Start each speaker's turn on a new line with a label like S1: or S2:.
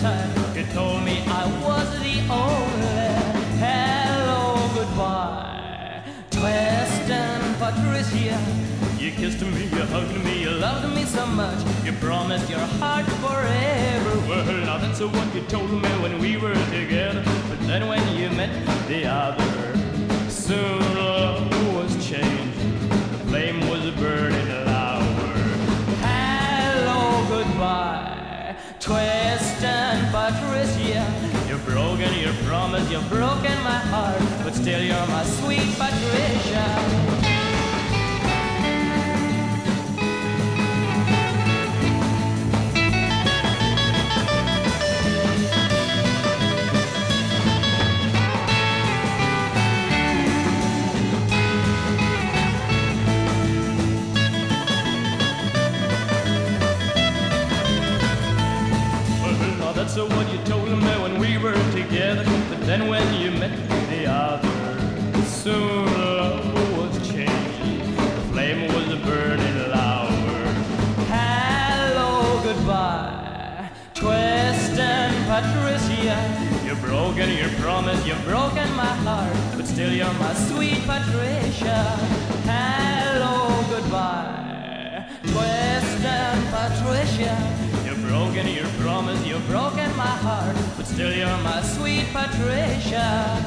S1: time you told me I was the only. Hello, goodbye. Twist and Patricia. You kissed me, you hugged me, you loved me so much. You promised your heart forever. Well, now that's what you told me when we were together. But then when you met the other, soon And Patricia. You're broken, your promise, you've broken my heart. But still, you're my sweet Patricia. That's what you told me when we were together. But then when you met the other, soon the love was changed. The flame was burning louder. Hello, goodbye. Twist and Patricia. You've broken, your promise, you've broken my heart. But still, you're my sweet Patricia. Hello, goodbye. Twist and Patricia. Broken, your promise, you've broken my heart. But still, you're my sweet Patricia.